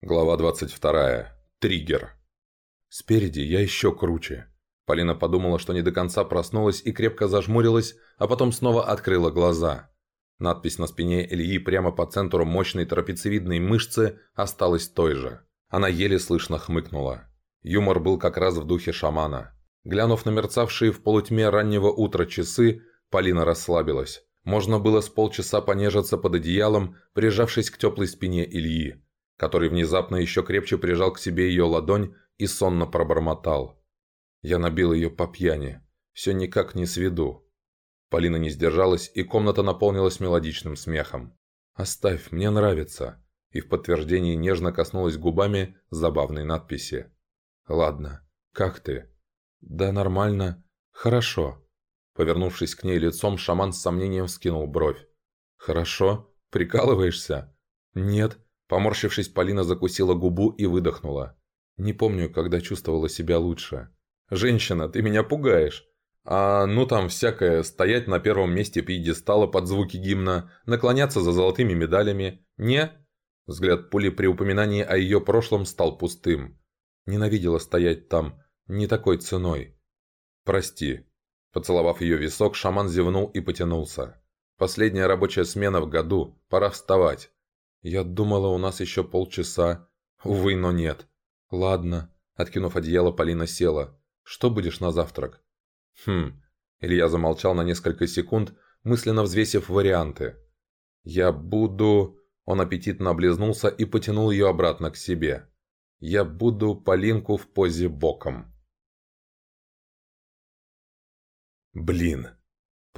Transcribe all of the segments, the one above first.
Глава 22. Триггер. Спереди я еще круче. Полина подумала, что не до конца проснулась и крепко зажмурилась, а потом снова открыла глаза. Надпись на спине Ильи прямо по центру мощной трапециевидной мышцы осталась той же. Она еле слышно хмыкнула. Юмор был как раз в духе шамана. Глянув на мерцавшие в полутьме раннего утра часы, Полина расслабилась. Можно было с полчаса понежиться под одеялом, прижавшись к теплой спине Ильи который внезапно еще крепче прижал к себе ее ладонь и сонно пробормотал. Я набил ее по пьяни. Все никак не сведу. Полина не сдержалась, и комната наполнилась мелодичным смехом. «Оставь, мне нравится», и в подтверждении нежно коснулась губами забавной надписи. «Ладно, как ты?» «Да нормально. Хорошо». Повернувшись к ней лицом, шаман с сомнением вскинул бровь. «Хорошо? Прикалываешься?» «Нет, Поморщившись, Полина закусила губу и выдохнула. «Не помню, когда чувствовала себя лучше». «Женщина, ты меня пугаешь!» А ну там всякое, стоять на первом месте пьедестала под звуки гимна, наклоняться за золотыми медалями. Не? Взгляд пули при упоминании о ее прошлом стал пустым. Ненавидела стоять там, не такой ценой. Прости. Поцеловав ее висок, шаман зевнул и потянулся. Последняя рабочая смена в году, пора вставать. «Я думала, у нас еще полчаса. Увы, но нет. Ладно». Откинув одеяло, Полина села. «Что будешь на завтрак?» «Хм...» Илья замолчал на несколько секунд, мысленно взвесив варианты. «Я буду...» Он аппетитно облизнулся и потянул ее обратно к себе. «Я буду Полинку в позе боком». «Блин!»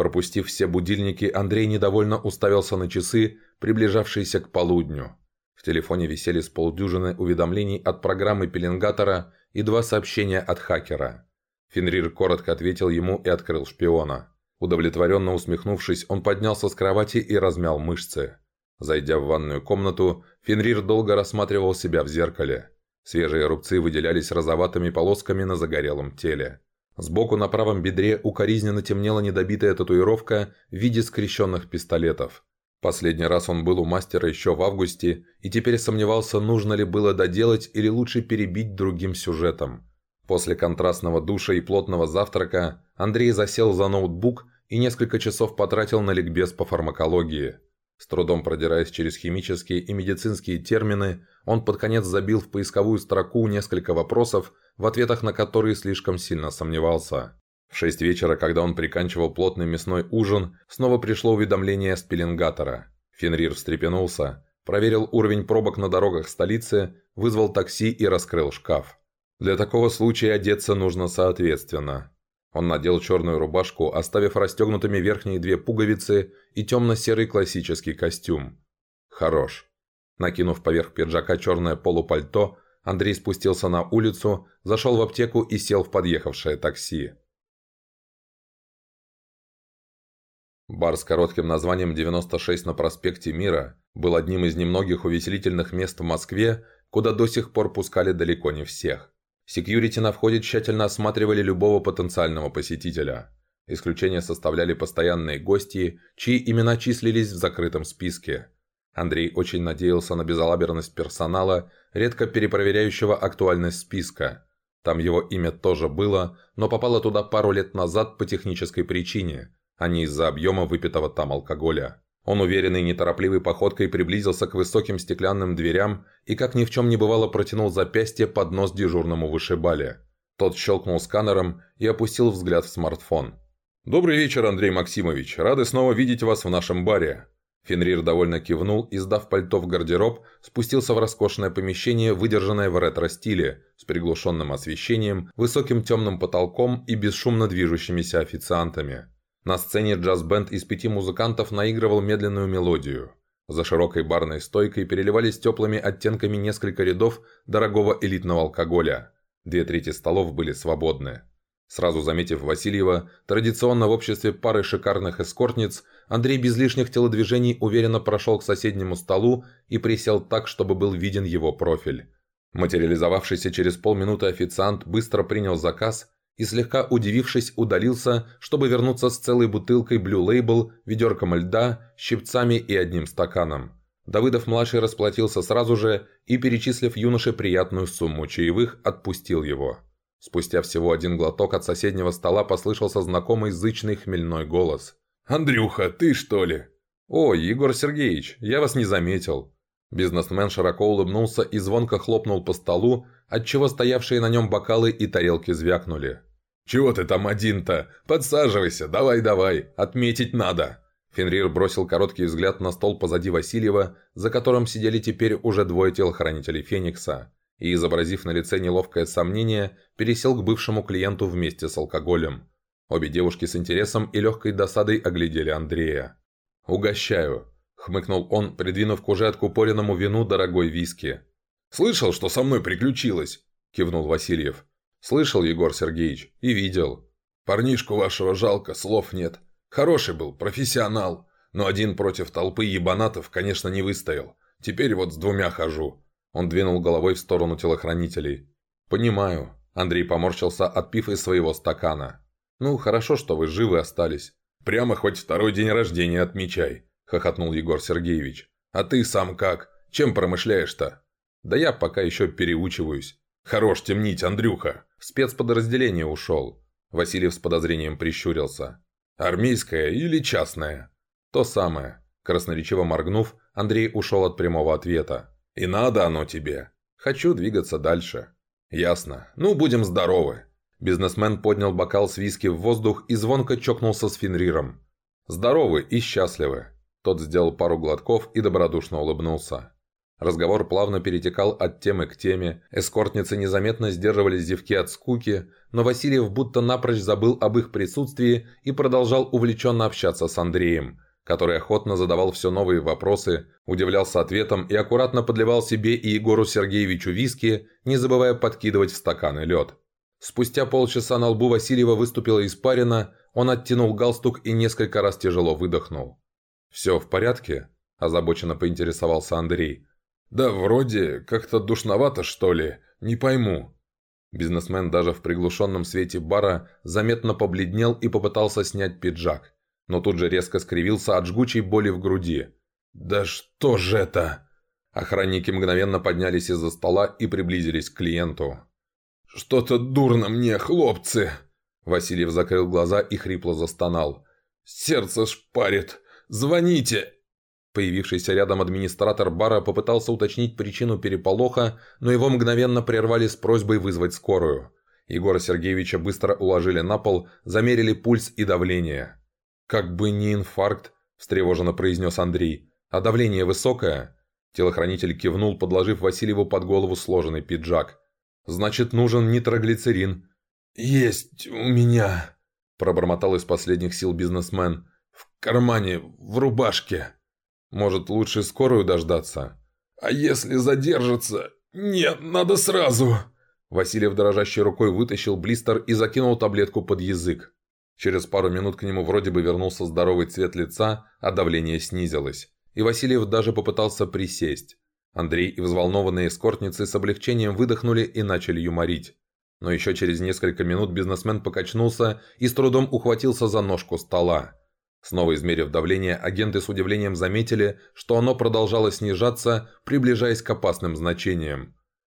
Пропустив все будильники, Андрей недовольно уставился на часы, приближавшиеся к полудню. В телефоне висели с полдюжины уведомлений от программы пеленгатора и два сообщения от хакера. Фенрир коротко ответил ему и открыл шпиона. Удовлетворенно усмехнувшись, он поднялся с кровати и размял мышцы. Зайдя в ванную комнату, Фенрир долго рассматривал себя в зеркале. Свежие рубцы выделялись розоватыми полосками на загорелом теле. Сбоку на правом бедре укоризненно темнела недобитая татуировка в виде скрещенных пистолетов. Последний раз он был у мастера еще в августе и теперь сомневался, нужно ли было доделать или лучше перебить другим сюжетом. После контрастного душа и плотного завтрака Андрей засел за ноутбук и несколько часов потратил на ликбез по фармакологии. С трудом продираясь через химические и медицинские термины, он под конец забил в поисковую строку несколько вопросов, в ответах на которые слишком сильно сомневался. В шесть вечера, когда он приканчивал плотный мясной ужин, снова пришло уведомление с пеленгатора. Фенрир встрепенулся, проверил уровень пробок на дорогах столицы, вызвал такси и раскрыл шкаф. Для такого случая одеться нужно соответственно. Он надел черную рубашку, оставив расстегнутыми верхние две пуговицы и темно-серый классический костюм. Хорош. Накинув поверх пиджака черное полупальто, Андрей спустился на улицу, зашел в аптеку и сел в подъехавшее такси. Бар с коротким названием «96 на проспекте Мира» был одним из немногих увеселительных мест в Москве, куда до сих пор пускали далеко не всех. Секьюрити на входе тщательно осматривали любого потенциального посетителя. Исключение составляли постоянные гости, чьи имена числились в закрытом списке. Андрей очень надеялся на безалаберность персонала, редко перепроверяющего актуальность списка. Там его имя тоже было, но попало туда пару лет назад по технической причине – а не из-за объема выпитого там алкоголя. Он уверенной неторопливой походкой приблизился к высоким стеклянным дверям и, как ни в чем не бывало, протянул запястье под нос дежурному вышибале. Тот щелкнул сканером и опустил взгляд в смартфон. «Добрый вечер, Андрей Максимович. Рады снова видеть вас в нашем баре». Фенрир довольно кивнул и, сдав пальто в гардероб, спустился в роскошное помещение, выдержанное в ретро-стиле, с приглушенным освещением, высоким темным потолком и бесшумно движущимися официантами. На сцене джаз-бенд из пяти музыкантов наигрывал медленную мелодию. За широкой барной стойкой переливались теплыми оттенками несколько рядов дорогого элитного алкоголя. Две трети столов были свободны. Сразу заметив Васильева, традиционно в обществе пары шикарных эскортниц, Андрей без лишних телодвижений уверенно прошел к соседнему столу и присел так, чтобы был виден его профиль. Материализовавшийся через полминуты официант быстро принял заказ и, слегка удивившись, удалился, чтобы вернуться с целой бутылкой Blue Label, ведерком льда, щипцами и одним стаканом. Давыдов-младший расплатился сразу же и, перечислив юноше приятную сумму чаевых, отпустил его. Спустя всего один глоток от соседнего стола послышался знакомый зычный хмельной голос. «Андрюха, ты что ли?» «О, Егор Сергеевич, я вас не заметил». Бизнесмен широко улыбнулся и звонко хлопнул по столу, отчего стоявшие на нем бокалы и тарелки звякнули. «Чего ты там один-то? Подсаживайся, давай-давай, отметить надо!» Фенрир бросил короткий взгляд на стол позади Васильева, за которым сидели теперь уже двое телохранителей Феникса, и, изобразив на лице неловкое сомнение, пересел к бывшему клиенту вместе с алкоголем. Обе девушки с интересом и легкой досадой оглядели Андрея. «Угощаю», — хмыкнул он, придвинув к уже откупоренному вину дорогой виски. «Слышал, что со мной приключилось?» – кивнул Васильев. «Слышал, Егор Сергеевич, и видел. Парнишку вашего жалко, слов нет. Хороший был, профессионал. Но один против толпы ебанатов, конечно, не выстоял. Теперь вот с двумя хожу». Он двинул головой в сторону телохранителей. «Понимаю». Андрей поморщился, отпив из своего стакана. «Ну, хорошо, что вы живы остались. Прямо хоть второй день рождения отмечай», – хохотнул Егор Сергеевич. «А ты сам как? Чем промышляешь-то?» «Да я пока еще переучиваюсь». «Хорош темнить, Андрюха!» В спецподразделение ушел. Васильев с подозрением прищурился. «Армейское или частное?» «То самое». Красноречиво моргнув, Андрей ушел от прямого ответа. «И надо оно тебе. Хочу двигаться дальше». «Ясно. Ну, будем здоровы». Бизнесмен поднял бокал с виски в воздух и звонко чокнулся с Фенриром. «Здоровы и счастливы». Тот сделал пару глотков и добродушно улыбнулся. Разговор плавно перетекал от темы к теме, эскортницы незаметно сдерживали зевки от скуки, но Васильев будто напрочь забыл об их присутствии и продолжал увлеченно общаться с Андреем, который охотно задавал все новые вопросы, удивлялся ответом и аккуратно подливал себе и Егору Сергеевичу виски, не забывая подкидывать в стаканы лед. Спустя полчаса на лбу Васильева выступила испарина, он оттянул галстук и несколько раз тяжело выдохнул. «Все в порядке?» – озабоченно поинтересовался Андрей – «Да вроде как-то душновато, что ли, не пойму». Бизнесмен даже в приглушенном свете бара заметно побледнел и попытался снять пиджак, но тут же резко скривился от жгучей боли в груди. «Да что же это?» Охранники мгновенно поднялись из-за стола и приблизились к клиенту. «Что-то дурно мне, хлопцы!» Васильев закрыл глаза и хрипло застонал. «Сердце шпарит! Звоните! Появившийся рядом администратор бара попытался уточнить причину переполоха, но его мгновенно прервали с просьбой вызвать скорую. Егора Сергеевича быстро уложили на пол, замерили пульс и давление. «Как бы не инфаркт», – встревоженно произнес Андрей. «А давление высокое?» Телохранитель кивнул, подложив Васильеву под голову сложенный пиджак. «Значит, нужен нитроглицерин». «Есть у меня», – пробормотал из последних сил бизнесмен. «В кармане, в рубашке». Может, лучше скорую дождаться? А если задержится? Нет, надо сразу!» Васильев дрожащей рукой вытащил блистер и закинул таблетку под язык. Через пару минут к нему вроде бы вернулся здоровый цвет лица, а давление снизилось. И Васильев даже попытался присесть. Андрей и взволнованные эскортницы с облегчением выдохнули и начали юморить. Но еще через несколько минут бизнесмен покачнулся и с трудом ухватился за ножку стола. Снова измерив давление, агенты с удивлением заметили, что оно продолжало снижаться, приближаясь к опасным значениям.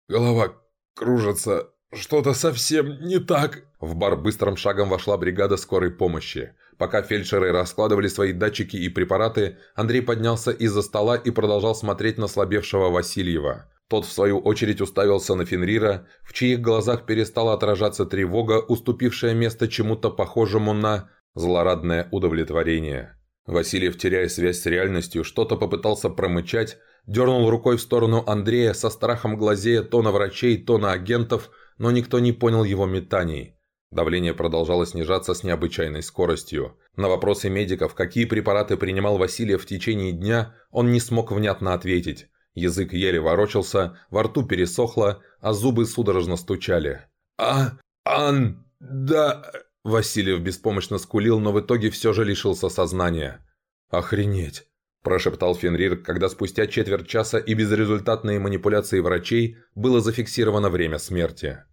«Голова кружится. Что-то совсем не так». В бар быстрым шагом вошла бригада скорой помощи. Пока фельдшеры раскладывали свои датчики и препараты, Андрей поднялся из-за стола и продолжал смотреть на слабевшего Васильева. Тот, в свою очередь, уставился на Фенрира, в чьих глазах перестала отражаться тревога, уступившая место чему-то похожему на Злорадное удовлетворение. Васильев, теряя связь с реальностью, что-то попытался промычать, дернул рукой в сторону Андрея со страхом глазея то на врачей, то на агентов, но никто не понял его метаний. Давление продолжало снижаться с необычайной скоростью. На вопросы медиков, какие препараты принимал Васильев в течение дня, он не смог внятно ответить. Язык еле ворочался, во рту пересохло, а зубы судорожно стучали. «А... ан... да...» Васильев беспомощно скулил, но в итоге все же лишился сознания. «Охренеть!» – прошептал Фенрир, когда спустя четверть часа и безрезультатные манипуляции врачей было зафиксировано время смерти.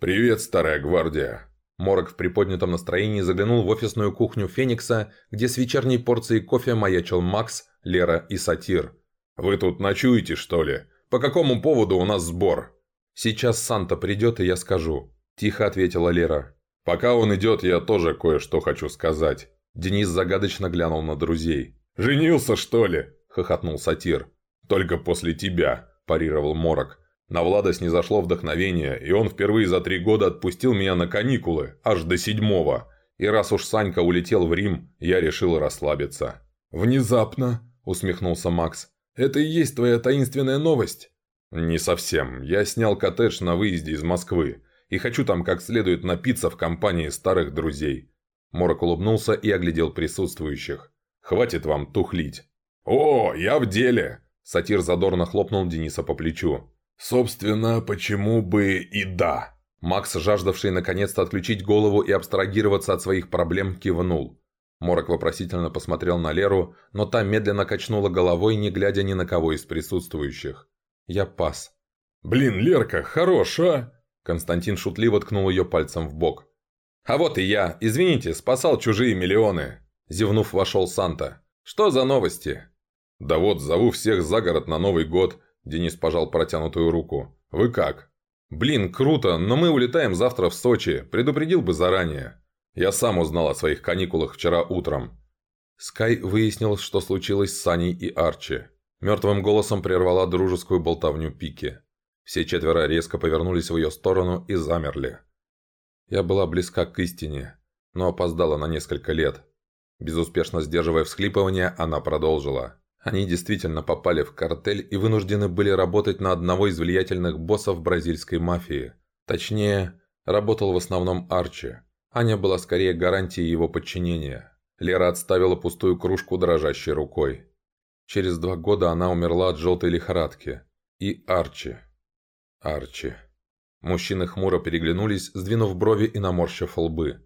«Привет, старая гвардия!» Морок в приподнятом настроении заглянул в офисную кухню Феникса, где с вечерней порцией кофе маячил Макс, Лера и Сатир. «Вы тут ночуете, что ли? По какому поводу у нас сбор?» «Сейчас Санта придет, и я скажу», – тихо ответила Лера. «Пока он идет, я тоже кое-что хочу сказать». Денис загадочно глянул на друзей. «Женился, что ли?» – хохотнул Сатир. «Только после тебя», – парировал Морок. На Влада снизошло вдохновение, и он впервые за три года отпустил меня на каникулы, аж до седьмого. И раз уж Санька улетел в Рим, я решил расслабиться. «Внезапно», – усмехнулся Макс. «Это и есть твоя таинственная новость?» «Не совсем. Я снял коттедж на выезде из Москвы, и хочу там как следует напиться в компании старых друзей». Морок улыбнулся и оглядел присутствующих. «Хватит вам тухлить». «О, я в деле!» Сатир задорно хлопнул Дениса по плечу. «Собственно, почему бы и да?» Макс, жаждавший наконец-то отключить голову и абстрагироваться от своих проблем, кивнул. Морок вопросительно посмотрел на Леру, но та медленно качнула головой, не глядя ни на кого из присутствующих. «Я пас». «Блин, Лерка, хорош, а?» Константин шутливо ткнул ее пальцем в бок. «А вот и я. Извините, спасал чужие миллионы». Зевнув, вошел Санта. «Что за новости?» «Да вот, зову всех за город на Новый год. Денис пожал протянутую руку. «Вы как?» «Блин, круто, но мы улетаем завтра в Сочи. Предупредил бы заранее. Я сам узнал о своих каникулах вчера утром». Скай выяснил, что случилось с Саней и Арчи. Мертвым голосом прервала дружескую болтовню Пики. Все четверо резко повернулись в ее сторону и замерли. Я была близка к истине, но опоздала на несколько лет. Безуспешно сдерживая всхлипывание, она продолжила. Они действительно попали в картель и вынуждены были работать на одного из влиятельных боссов бразильской мафии. Точнее, работал в основном Арчи. Аня была скорее гарантией его подчинения. Лера отставила пустую кружку дрожащей рукой. Через два года она умерла от желтой лихорадки. И Арчи. Арчи. Мужчины хмуро переглянулись, сдвинув брови и наморщив лбы.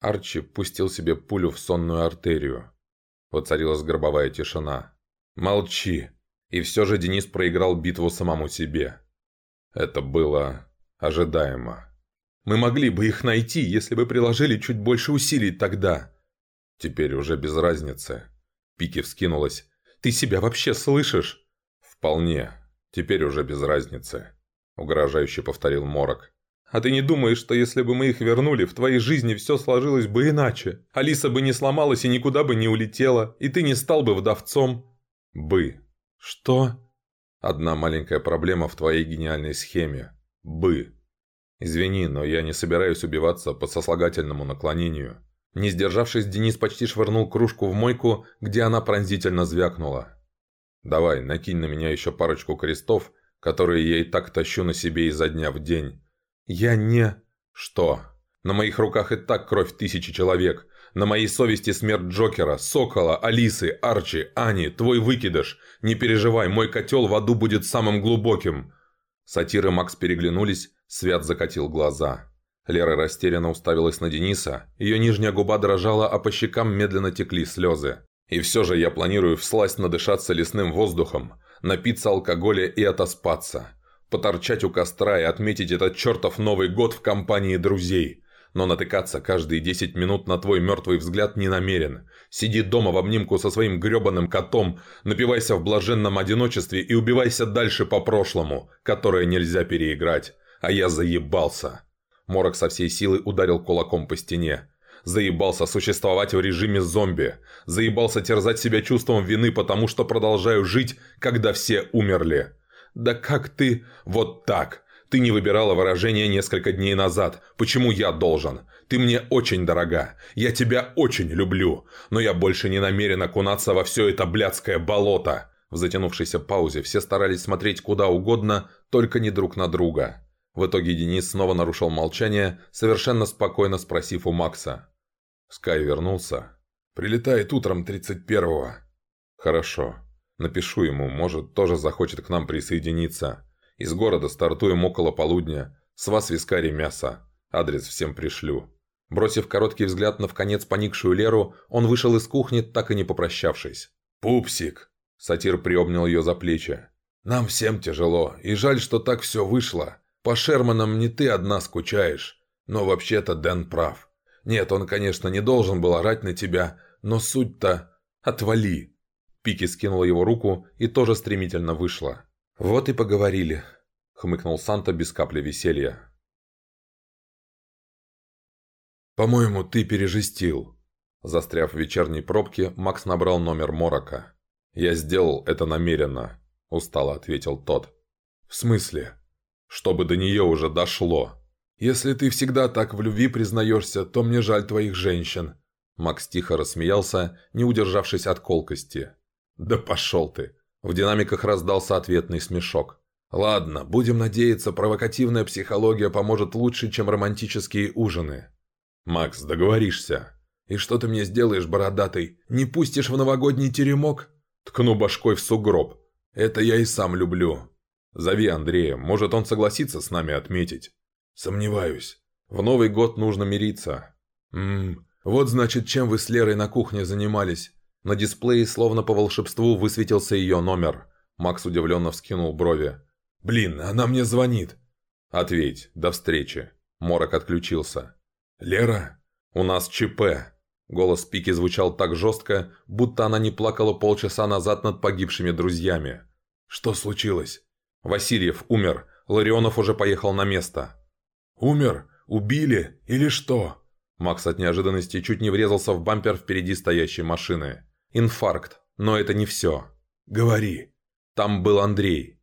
Арчи пустил себе пулю в сонную артерию. Воцарилась гробовая тишина. «Молчи!» И все же Денис проиграл битву самому себе. Это было ожидаемо. «Мы могли бы их найти, если бы приложили чуть больше усилий тогда!» Теперь уже без разницы. Пики вскинулась. «Ты себя вообще слышишь?» «Вполне. Теперь уже без разницы», — угрожающе повторил Морок. «А ты не думаешь, что если бы мы их вернули, в твоей жизни все сложилось бы иначе? Алиса бы не сломалась и никуда бы не улетела, и ты не стал бы вдовцом?» Бы. Что? Одна маленькая проблема в твоей гениальной схеме. Бы. Извини, но я не собираюсь убиваться по сослагательному наклонению. Не сдержавшись, Денис почти швырнул кружку в мойку, где она пронзительно звякнула. «Давай, накинь на меня еще парочку крестов, которые я и так тащу на себе изо дня в день». «Я не...» «Что? На моих руках и так кровь тысячи человек. На моей совести смерть Джокера, Сокола, Алисы, Арчи, Ани, твой выкидыш. Не переживай, мой котел в аду будет самым глубоким». Сатир и Макс переглянулись, Свят закатил глаза. Лера растерянно уставилась на Дениса, ее нижняя губа дрожала, а по щекам медленно текли слезы. «И все же я планирую всласть надышаться лесным воздухом, напиться алкоголя и отоспаться, поторчать у костра и отметить этот чертов Новый год в компании друзей» но натыкаться каждые 10 минут на твой мертвый взгляд не намерен. Сиди дома в обнимку со своим гребаным котом, напивайся в блаженном одиночестве и убивайся дальше по прошлому, которое нельзя переиграть. А я заебался. Морок со всей силы ударил кулаком по стене. Заебался существовать в режиме зомби. Заебался терзать себя чувством вины, потому что продолжаю жить, когда все умерли. Да как ты... Вот так. Ты не выбирала выражение несколько дней назад. Почему я должен? Ты мне очень дорога. Я тебя очень люблю. Но я больше не намерен окунаться во все это блядское болото». В затянувшейся паузе все старались смотреть куда угодно, только не друг на друга. В итоге Денис снова нарушил молчание, совершенно спокойно спросив у Макса. Скай вернулся. «Прилетает утром 31-го». «Хорошо. Напишу ему, может, тоже захочет к нам присоединиться. Из города стартуем около полудня. С вас вискари мясо. Адрес всем пришлю». Бросив короткий взгляд на вконец поникшую Леру, он вышел из кухни, так и не попрощавшись. «Пупсик!» – сатир приобнял ее за плечи. «Нам всем тяжело, и жаль, что так все вышло. По Шерманам не ты одна скучаешь. Но вообще-то Дэн прав. Нет, он, конечно, не должен был орать на тебя, но суть-то... Отвали!» Пики скинула его руку и тоже стремительно вышла. «Вот и поговорили», — хмыкнул Санта без капли веселья. «По-моему, ты пережестил». Застряв в вечерней пробке, Макс набрал номер Морока. «Я сделал это намеренно», – устало ответил тот. «В смысле?» «Чтобы до нее уже дошло. Если ты всегда так в любви признаешься, то мне жаль твоих женщин». Макс тихо рассмеялся, не удержавшись от колкости. «Да пошел ты!» В динамиках раздался ответный смешок. «Ладно, будем надеяться, провокативная психология поможет лучше, чем романтические ужины». «Макс, договоришься?» «И что ты мне сделаешь, бородатый? Не пустишь в новогодний теремок?» Ткну башкой в сугроб. Это я и сам люблю. Зови Андрея, может он согласится с нами отметить. Сомневаюсь. В Новый год нужно мириться. Ммм, вот значит, чем вы с Лерой на кухне занимались. На дисплее словно по волшебству высветился ее номер. Макс удивленно вскинул брови. «Блин, она мне звонит!» «Ответь, до встречи!» Морок отключился. «Лера, у нас ЧП!» Голос Пики звучал так жестко, будто она не плакала полчаса назад над погибшими друзьями. «Что случилось?» «Васильев умер. Ларионов уже поехал на место». «Умер? Убили? Или что?» Макс от неожиданности чуть не врезался в бампер впереди стоящей машины. «Инфаркт. Но это не все». «Говори». «Там был Андрей.